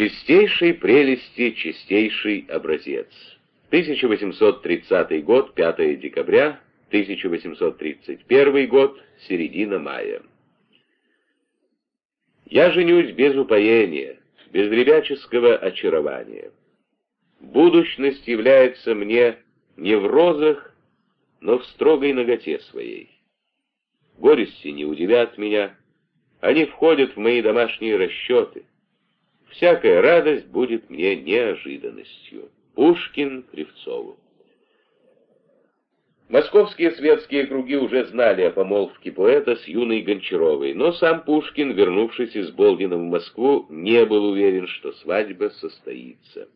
Чистейшей прелести, чистейший образец. 1830 год, 5 декабря, 1831 год, середина мая. Я женюсь без упоения, без ребяческого очарования. Будущность является мне не в розах, но в строгой ноготе своей. Горести не удивят меня, они входят в мои домашние расчеты. Всякая радость будет мне неожиданностью. Пушкин Кривцову. Московские светские круги уже знали о помолвке поэта с юной Гончаровой, но сам Пушкин, вернувшись из Болдина в Москву, не был уверен, что свадьба состоится.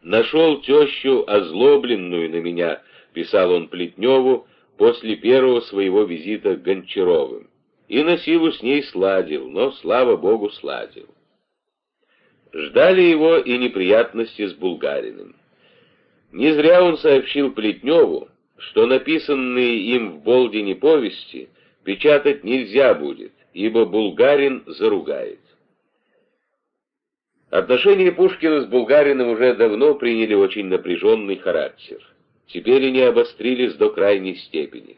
«Нашел тещу, озлобленную на меня», — писал он Плетневу после первого своего визита к Гончаровым, и на силу с ней сладил, но, слава богу, сладил. Ждали его и неприятности с Булгариным. Не зря он сообщил Плетневу, что написанные им в Болдине повести печатать нельзя будет, ибо Булгарин заругает. Отношения Пушкина с Булгариным уже давно приняли очень напряженный характер. Теперь они обострились до крайней степени.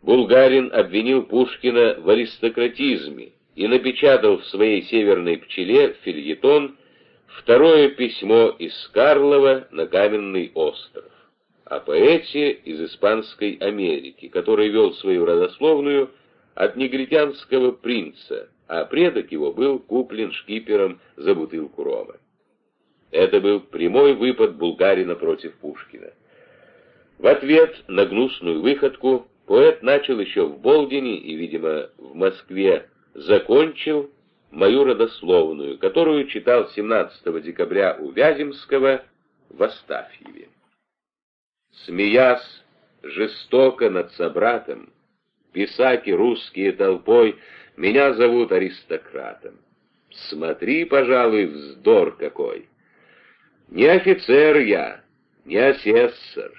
Булгарин обвинил Пушкина в аристократизме и напечатал в своей «Северной пчеле» фильетон «Второе письмо из Карлова на Каменный остров» о поэте из Испанской Америки, который вел свою родословную от негритянского принца, а предок его был куплен шкипером за бутылку рома. Это был прямой выпад Булгарина против Пушкина. В ответ на гнусную выходку поэт начал еще в Болдине и, видимо, в Москве закончил мою родословную, которую читал 17 декабря у Вяземского в Астафьеве. Смеясь жестоко над собратом, писаки русские толпой меня зовут аристократом. Смотри, пожалуй, вздор какой. Не офицер я, не асессор,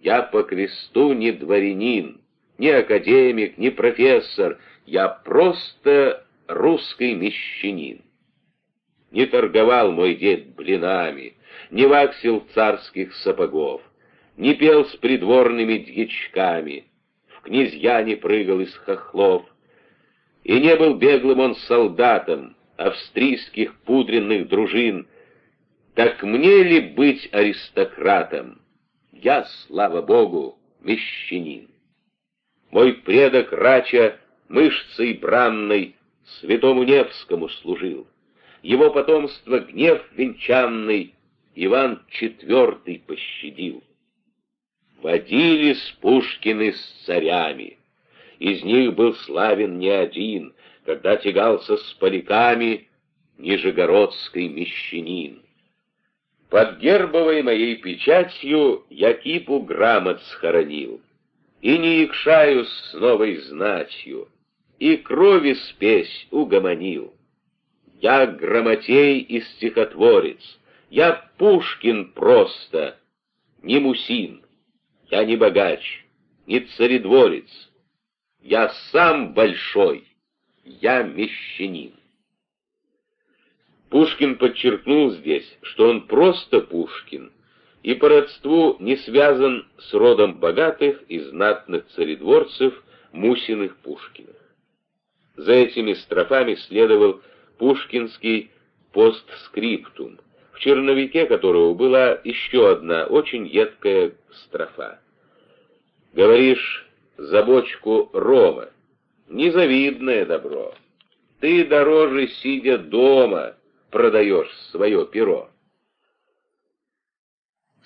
я по кресту не дворянин, не академик, не профессор, я просто русский мещанин. Не торговал мой дед блинами, не ваксил царских сапогов, не пел с придворными дьячками, в князья не прыгал из хохлов, и не был беглым он солдатом австрийских пудренных дружин, так мне ли быть аристократом? Я, слава богу, мещанин. Мой предок Рача мышцей бранной святому Невскому служил. Его потомство гнев венчанный Иван IV пощадил. Водились Пушкины с царями. Из них был славен не один, когда тягался с поляками нижегородский мещанин. Под гербовой моей печатью я кипу грамот схоронил, и не якшаюсь с новой знатью, и крови спесь угомонил. Я грамотей и стихотворец, я Пушкин просто, не Мусин. Я не богач, не царедворец. Я сам большой, я мещанин. Пушкин подчеркнул здесь, что он просто Пушкин, и по родству не связан с родом богатых и знатных царедворцев Мусиных Пушкиных. За этими строфами следовал пушкинский постскриптум, в черновике которого была еще одна очень едкая строфа. Говоришь, за бочку рома, незавидное добро. Ты дороже, сидя дома, продаешь свое перо.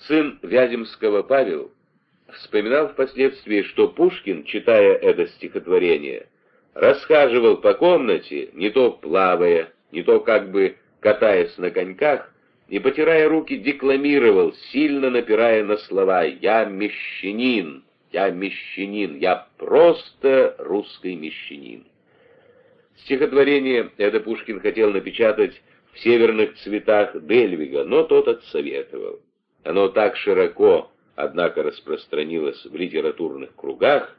Сын Вяземского Павел вспоминал впоследствии, что Пушкин, читая это стихотворение, расхаживал по комнате, не то плавая, не то как бы катаясь на коньках, и, потирая руки, декламировал, сильно напирая на слова «Я мещанин, я мещанин, я просто русский мещанин». Стихотворение это Пушкин хотел напечатать в северных цветах Дельвига, но тот отсоветовал. Оно так широко, однако, распространилось в литературных кругах,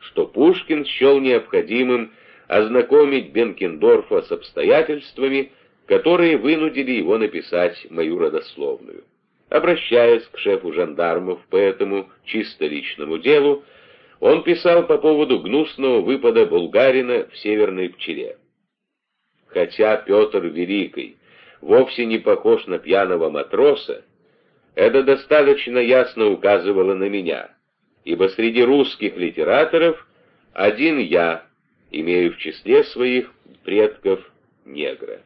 что Пушкин счел необходимым ознакомить Бенкендорфа с обстоятельствами, которые вынудили его написать мою родословную. Обращаясь к шефу жандармов по этому чисто личному делу, он писал по поводу гнусного выпада булгарина в Северной Пчеле. Хотя Петр Великий вовсе не похож на пьяного матроса, это достаточно ясно указывало на меня, ибо среди русских литераторов один я имею в числе своих предков негра.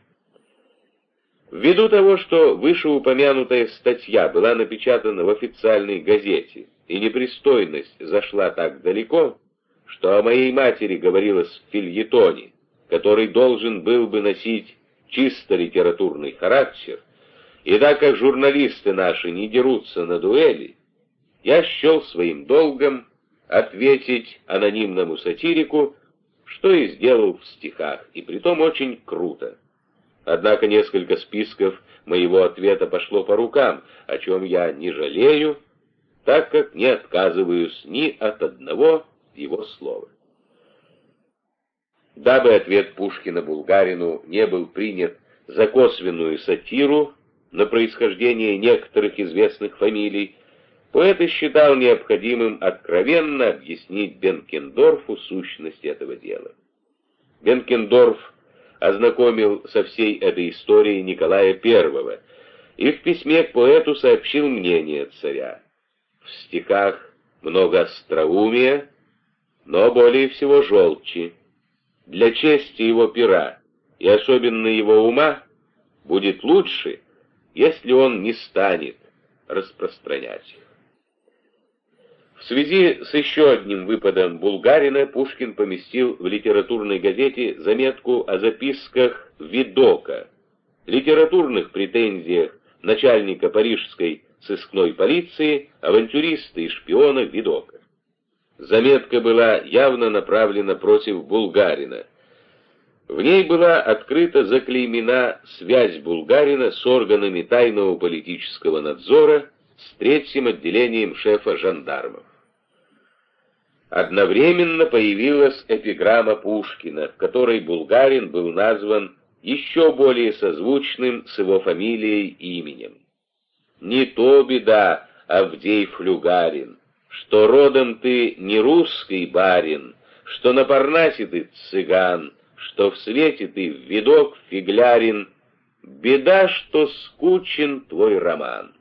Ввиду того, что вышеупомянутая статья была напечатана в официальной газете, и непристойность зашла так далеко, что о моей матери говорилось в фильетоне, который должен был бы носить чисто литературный характер, и так как журналисты наши не дерутся на дуэли, я счел своим долгом ответить анонимному сатирику, что и сделал в стихах, и притом очень круто. Однако несколько списков моего ответа пошло по рукам, о чем я не жалею, так как не отказываюсь ни от одного его слова. Дабы ответ Пушкина Булгарину не был принят за косвенную сатиру на происхождение некоторых известных фамилий, поэт считал необходимым откровенно объяснить Бенкендорфу сущность этого дела. Бенкендорф ознакомил со всей этой историей Николая I и в письме к поэту сообщил мнение царя. В стихах много остроумия, но более всего желчи. Для чести его пера и особенно его ума будет лучше, если он не станет распространять их. В связи с еще одним выпадом Булгарина Пушкин поместил в литературной газете заметку о записках Видока, литературных претензиях начальника парижской сыскной полиции, авантюриста и шпиона Видока. Заметка была явно направлена против Булгарина. В ней была открыто заклеймена связь Булгарина с органами тайного политического надзора, с третьим отделением шефа жандармов. Одновременно появилась эпиграмма Пушкина, в которой Булгарин был назван еще более созвучным с его фамилией и именем. «Не то беда, Авдей Флюгарин, что родом ты не русский барин, что на Парнасе ты цыган, что в свете ты видок фиглярин, беда, что скучен твой роман».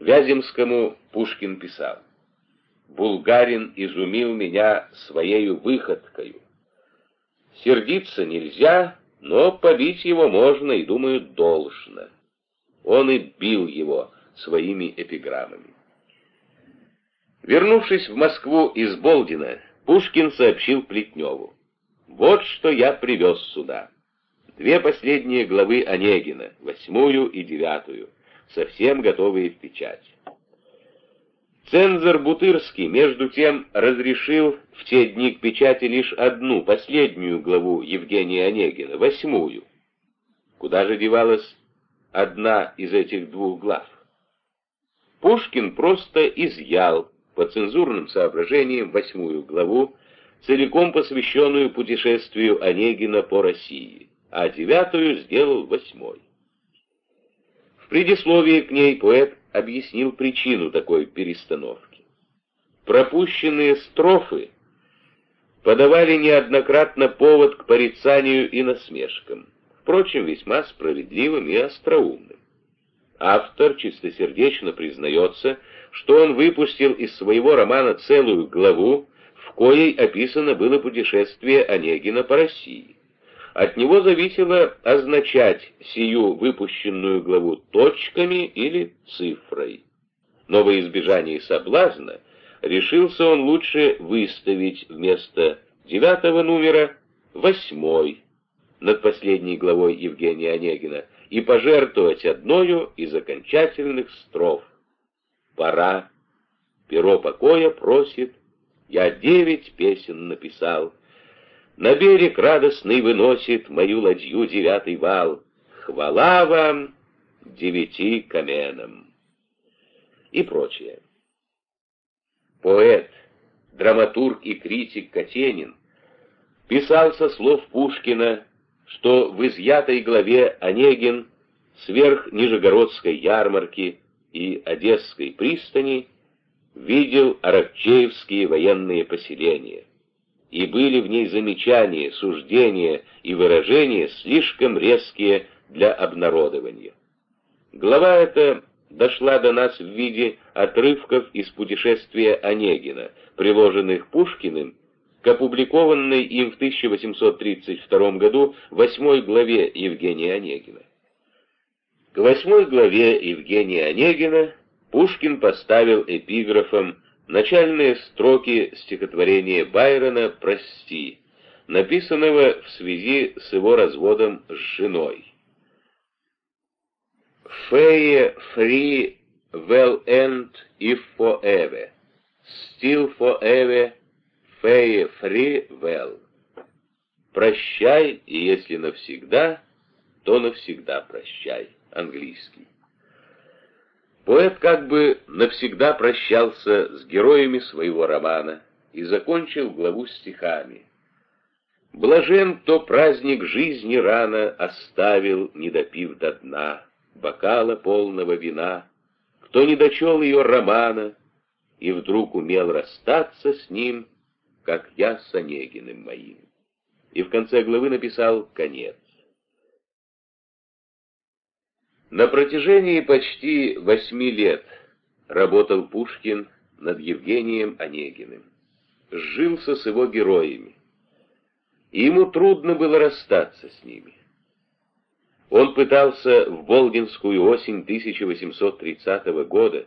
Вяземскому Пушкин писал, «Булгарин изумил меня своею выходкою. Сердиться нельзя, но побить его можно и, думаю, должно. Он и бил его своими эпиграммами». Вернувшись в Москву из Болдина, Пушкин сообщил Плетневу, «Вот что я привез сюда. Две последние главы Онегина, восьмую и девятую» совсем готовые в печать. Цензор Бутырский, между тем, разрешил в те дни к печати лишь одну, последнюю главу Евгения Онегина, восьмую. Куда же девалась одна из этих двух глав? Пушкин просто изъял по цензурным соображениям восьмую главу, целиком посвященную путешествию Онегина по России, а девятую сделал восьмой. В предисловии к ней поэт объяснил причину такой перестановки. Пропущенные строфы подавали неоднократно повод к порицанию и насмешкам, впрочем, весьма справедливым и остроумным. Автор чистосердечно признается, что он выпустил из своего романа целую главу, в коей описано было путешествие Онегина по России. От него зависело означать сию выпущенную главу точками или цифрой. Но во избежание соблазна решился он лучше выставить вместо девятого номера восьмой над последней главой Евгения Онегина и пожертвовать одною из окончательных строф. Пора. Перо покоя просит, я девять песен написал, на берег радостный выносит мою ладью девятый вал. Хвала вам, девяти каменам. И прочее. Поэт, драматург и критик Катенин писал со слов Пушкина что в изъятой главе Онегин сверх Нижегородской ярмарки и Одесской пристани видел аракчеевские военные поселения, и были в ней замечания, суждения и выражения слишком резкие для обнародования. Глава эта дошла до нас в виде отрывков из путешествия Онегина, приложенных Пушкиным к опубликованной им в 1832 году восьмой главе Евгения Онегина. К восьмой главе Евгения Онегина Пушкин поставил эпиграфом начальные строки стихотворения Байрона «Прости», написанного в связи с его разводом с женой. «Фее free well end if forever, still forever фее free well». «Прощай, и если навсегда, то навсегда прощай» английский. Поэт как бы навсегда прощался с героями своего романа и закончил главу стихами. «Блажен, кто праздник жизни рано оставил, не допив до дна, бокала полного вина, кто не дочел ее романа и вдруг умел расстаться с ним, как я с Онегиным моим». И в конце главы написал «Конец». На протяжении почти восьми лет работал Пушкин над Евгением Онегиным. Сжился с его героями. И ему трудно было расстаться с ними. Он пытался в Волгинскую осень 1830 года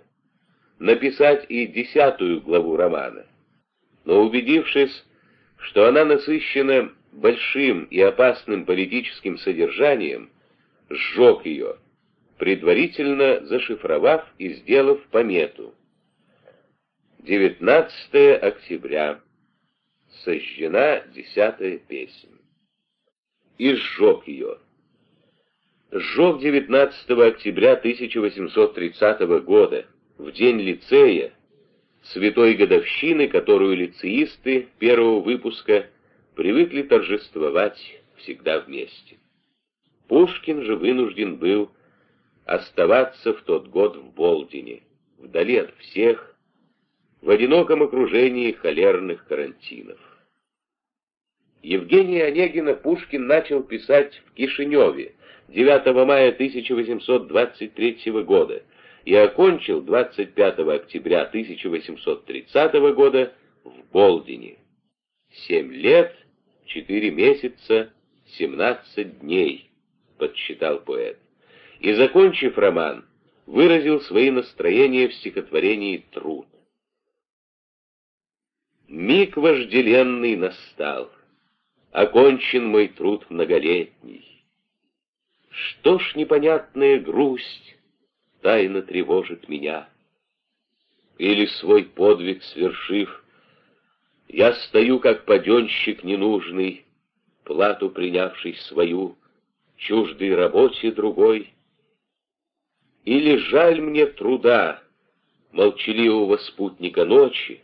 написать и десятую главу романа, но убедившись, что она насыщена большим и опасным политическим содержанием, сжег ее предварительно зашифровав и сделав помету. 19 октября. Сожжена десятая песня. И сжег ее. Сжег 19 октября 1830 года, в день лицея, святой годовщины, которую лицеисты первого выпуска привыкли торжествовать всегда вместе. Пушкин же вынужден был оставаться в тот год в Болдине, вдали от всех, в одиноком окружении холерных карантинов. Евгения Онегина Пушкин начал писать в Кишиневе 9 мая 1823 года и окончил 25 октября 1830 года в Болдине. Семь лет, четыре месяца, семнадцать дней, подсчитал поэт и, закончив роман, выразил свои настроения в стихотворении «Труд». Миг вожделенный настал, окончен мой труд многолетний. Что ж непонятная грусть тайно тревожит меня? Или свой подвиг свершив, я стою, как паденщик ненужный, плату принявший свою, чуждой работе другой, или жаль мне труда, молчаливого спутника ночи,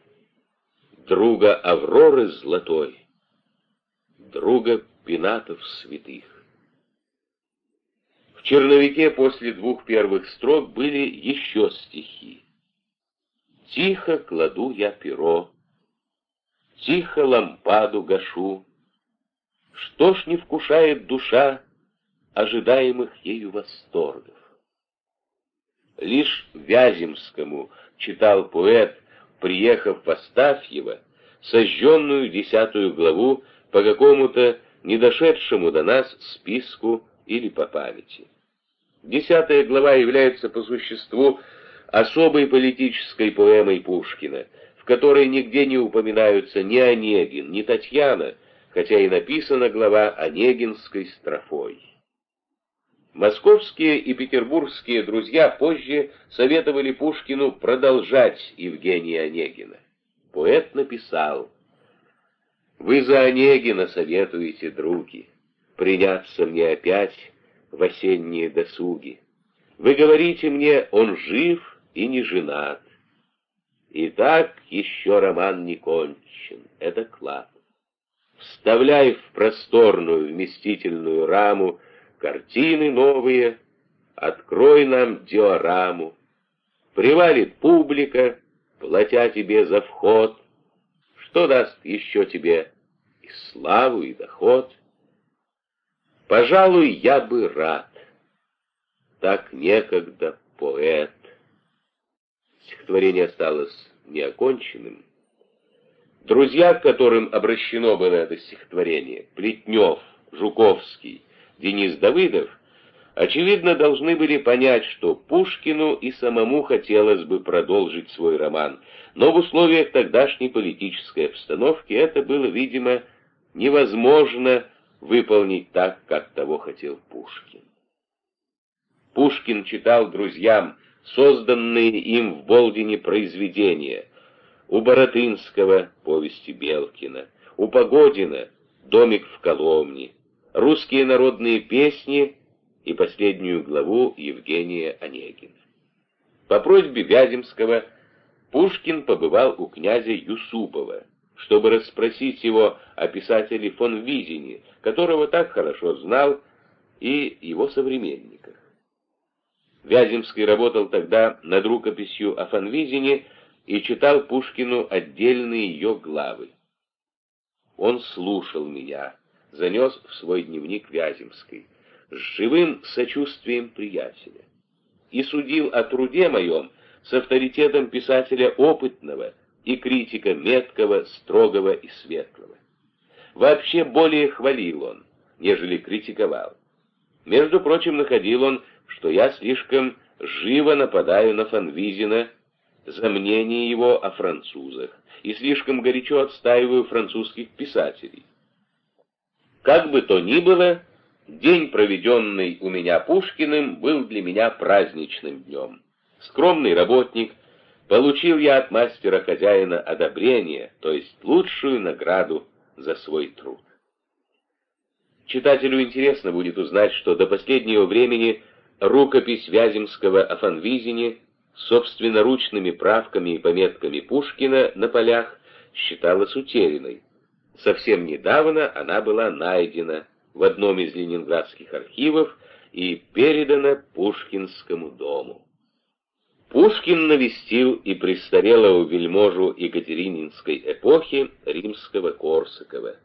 друга Авроры золотой, друга пенатов святых. В черновике после двух первых строк были еще стихи. Тихо кладу я перо, тихо лампаду гашу, Что ж не вкушает душа ожидаемых ею восторгов? Лишь Вяземскому читал поэт, приехав в Астафьево, сожженную десятую главу по какому-то недошедшему до нас списку или по памяти. Десятая глава является по существу особой политической поэмой Пушкина, в которой нигде не упоминаются ни Онегин, ни Татьяна, хотя и написана глава Онегинской строфой. Московские и петербургские друзья позже советовали Пушкину продолжать Евгения Онегина. Поэт написал «Вы за Онегина советуете, други, приняться мне опять в осенние досуги. Вы говорите мне, он жив и не женат. И так еще роман не кончен, это клад. вставляй в просторную вместительную раму картины новые, открой нам диораму. Привалит публика, платя тебе за вход, что даст еще тебе и славу, и доход. Пожалуй, я бы рад, так некогда поэт. Стихотворение осталось неоконченным. Друзья, к которым обращено было это стихотворение, Плетнев, Жуковский, Денис Давыдов, очевидно, должны были понять, что Пушкину и самому хотелось бы продолжить свой роман, но в условиях тогдашней политической обстановки это было, видимо, невозможно выполнить так, как того хотел Пушкин. Пушкин читал друзьям созданные им в Болдине произведения, у Боротынского повести Белкина, у Погодина «Домик в Коломне», русские народные песни и последнюю главу Евгения Онегина. По просьбе Вяземского Пушкин побывал у князя Юсупова, чтобы расспросить его о писателе фон Визине, которого так хорошо знал, и его современниках. Вяземский работал тогда над рукописью о фон Визине и читал Пушкину отдельные ее главы. Он слушал меня, занес в свой дневник Вяземской, с живым сочувствием приятеля, и судил о труде моем с авторитетом писателя опытного и критика меткого, строгого и светлого. Вообще более хвалил он, нежели критиковал. Между прочим, находил он, что я слишком живо нападаю на Фанвизина за мнение его о французах и слишком горячо отстаиваю французских писателей. Как бы то ни было, день, проведенный у меня Пушкиным, был для меня праздничным днем. Скромный работник, получил я от мастера-хозяина одобрение, то есть лучшую награду за свой труд. Читателю интересно будет узнать, что до последнего времени рукопись Вяземского о Фанвизине собственноручными правками и пометками Пушкина на полях считалась утерянной. Совсем недавно она была найдена в одном из ленинградских архивов и передана Пушкинскому дому. Пушкин навестил и престарелого вельможу Екатерининской эпохи римского Корсакова,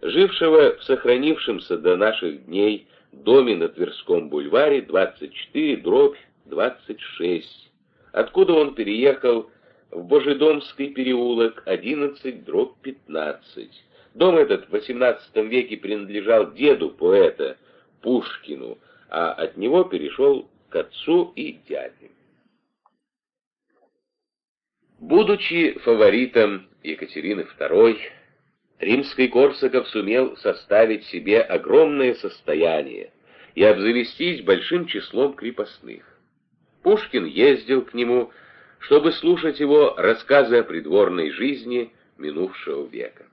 жившего в сохранившемся до наших дней доме на Тверском бульваре 24 дробь 26, откуда он переехал в Божедомский переулок 11 дробь 15. Дом этот в XVIII веке принадлежал деду поэта Пушкину, а от него перешел к отцу и дяде. Будучи фаворитом Екатерины II, римский Корсаков сумел составить себе огромное состояние и обзавестись большим числом крепостных. Пушкин ездил к нему, чтобы слушать его рассказы о придворной жизни минувшего века.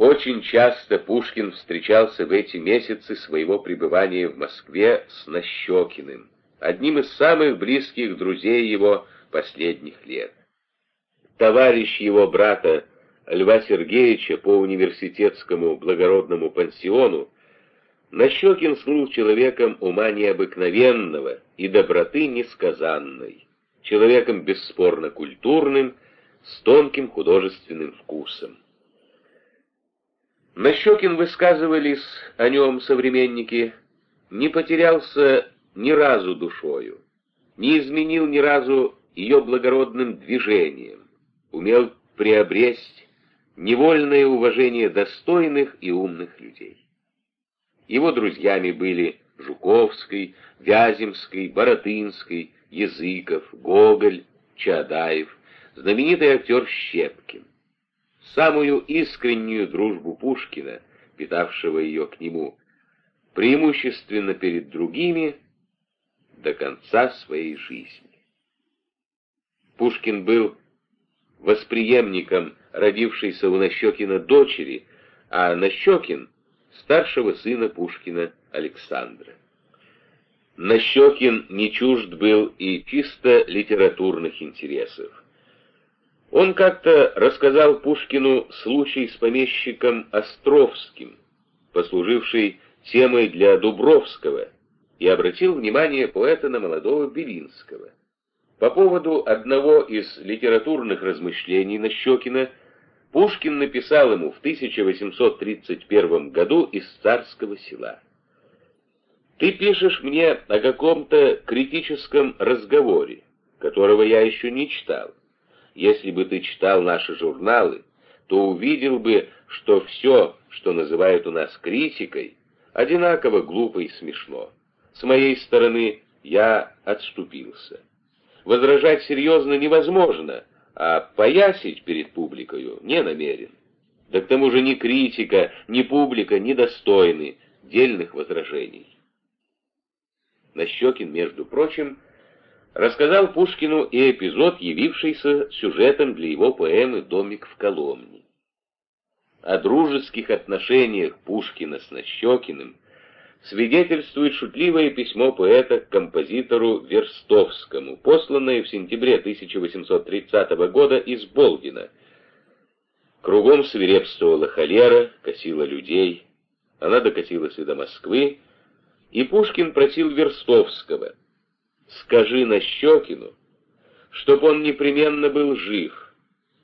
Очень часто Пушкин встречался в эти месяцы своего пребывания в Москве с Нащекиным, одним из самых близких друзей его последних лет. Товарищ его брата Льва Сергеевича по университетскому благородному пансиону, Нащекин слыл человеком ума необыкновенного и доброты несказанной, человеком бесспорно культурным, с тонким художественным вкусом. Нащекин высказывались о нем современники, не потерялся ни разу душою, не изменил ни разу ее благородным движением, умел приобресть невольное уважение достойных и умных людей. Его друзьями были Жуковский, Вяземский, Боротынский, Языков, Гоголь, Чадаев, знаменитый актер Щепкин. Самую искреннюю дружбу Пушкина, питавшего ее к нему, преимущественно перед другими, до конца своей жизни. Пушкин был восприемником родившейся у Нащекина дочери, а Нащекин — старшего сына Пушкина Александра. Нащекин не чужд был и чисто литературных интересов. Он как-то рассказал Пушкину случай с помещиком Островским, послуживший темой для Дубровского, и обратил внимание поэта на молодого Белинского. По поводу одного из литературных размышлений Нащекина Пушкин написал ему в 1831 году из царского села. «Ты пишешь мне о каком-то критическом разговоре, которого я еще не читал. Если бы ты читал наши журналы, то увидел бы, что все, что называют у нас критикой, одинаково глупо и смешно. С моей стороны я отступился. Возражать серьезно невозможно, а поясить перед публикою не намерен. Да к тому же ни критика, ни публика не достойны дельных возражений. Нащекин, между прочим, рассказал Пушкину и эпизод, явившийся сюжетом для его поэмы «Домик в Коломне». О дружеских отношениях Пушкина с Нащекиным свидетельствует шутливое письмо поэта к композитору Верстовскому, посланное в сентябре 1830 года из Болдина. Кругом свирепствовала холера, косила людей, она докатилась и до Москвы, и Пушкин просил Верстовского — скажи Нащекину, чтоб он непременно был жив.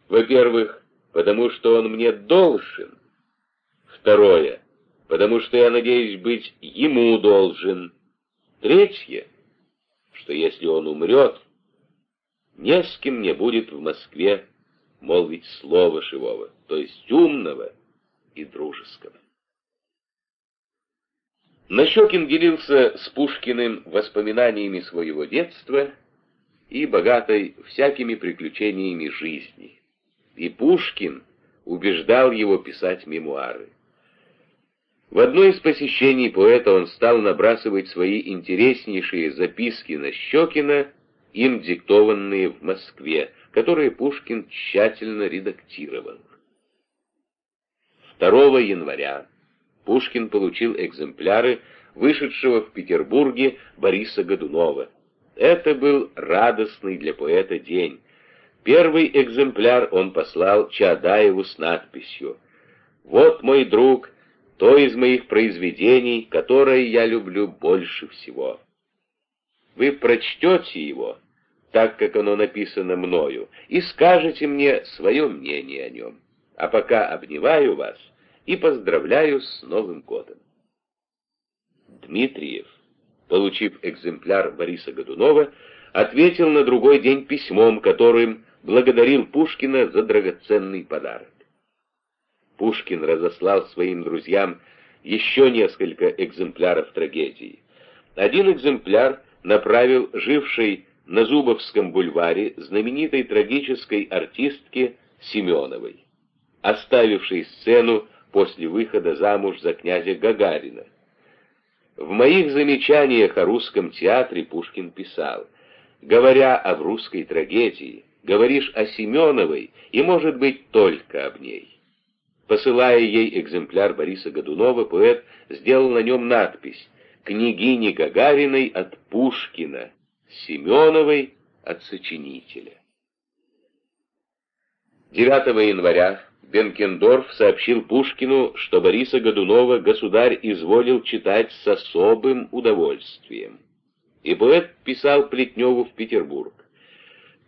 Во-первых, потому что он мне должен. Второе, потому что я надеюсь быть ему должен. Третье, что если он умрет, не с кем мне будет в Москве молвить слово живого, то есть умного и дружеского. Нащекин делился с Пушкиным воспоминаниями своего детства и богатой всякими приключениями жизни. И Пушкин убеждал его писать мемуары. В одно из посещений поэта он стал набрасывать свои интереснейшие записки Нащекина, им диктованные в Москве, которые Пушкин тщательно редактировал. 2 января Пушкин получил экземпляры вышедшего в Петербурге Бориса Годунова. Это был радостный для поэта день. Первый экземпляр он послал Чаадаеву с надписью «Вот, мой друг, то из моих произведений, которое я люблю больше всего». Вы прочтете его, так как оно написано мною, и скажете мне свое мнение о нем. А пока обнимаю вас — и поздравляю с Новым годом. Дмитриев, получив экземпляр Бориса Годунова, ответил на другой день письмом, которым благодарил Пушкина за драгоценный подарок. Пушкин разослал своим друзьям еще несколько экземпляров трагедии. Один экземпляр направил жившей на Зубовском бульваре знаменитой трагической артистке Семеновой, оставившей сцену после выхода замуж за князя Гагарина. В моих замечаниях о русском театре Пушкин писал, «Говоря об русской трагедии, говоришь о Семеновой и, может быть, только об ней». Посылая ей экземпляр Бориса Годунова, поэт сделал на нем надпись «Княгине Гагариной от Пушкина, Семеновой от сочинителя». 9 января Бенкендорф сообщил Пушкину, что Бориса Годунова государь изволил читать с особым удовольствием. И поэт писал Плетневу в Петербург.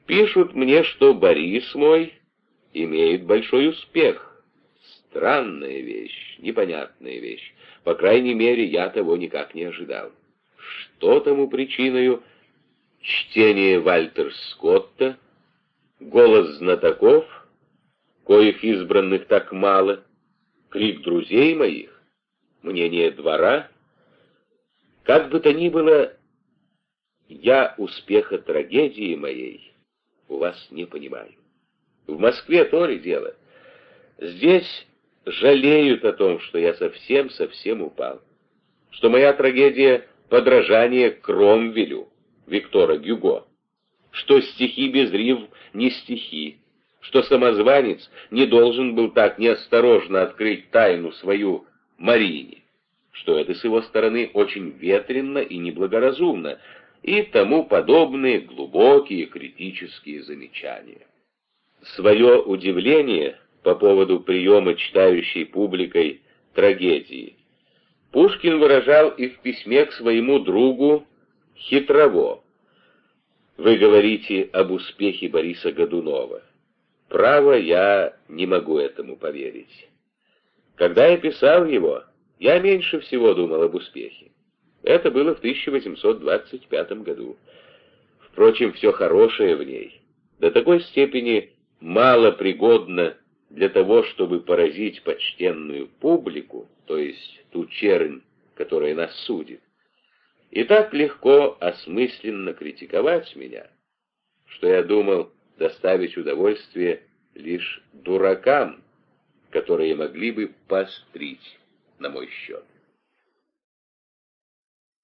«Пишут мне, что Борис мой имеет большой успех. Странная вещь, непонятная вещь. По крайней мере, я того никак не ожидал. Что тому причиною? Чтение Вальтер Скотта, голос знатоков — коих избранных так мало, крик друзей моих, мнение двора. Как бы то ни было, я успеха трагедии моей у вас не понимаю. В Москве то ли дело. Здесь жалеют о том, что я совсем-совсем упал. Что моя трагедия — подражание Кромвелю, Виктора Гюго. Что стихи без риф не стихи, что самозванец не должен был так неосторожно открыть тайну свою Марине, что это с его стороны очень ветренно и неблагоразумно, и тому подобные глубокие критические замечания. свое удивление по поводу приема читающей публикой трагедии. Пушкин выражал и в письме к своему другу Хитрово. Вы говорите об успехе Бориса Годунова. Право, я не могу этому поверить. Когда я писал его, я меньше всего думал об успехе. Это было в 1825 году. Впрочем, все хорошее в ней до такой степени мало пригодно для того, чтобы поразить почтенную публику, то есть ту чернь, которая нас судит, и так легко осмысленно критиковать меня, что я думал доставить удовольствие лишь дуракам, которые могли бы пострить на мой счет.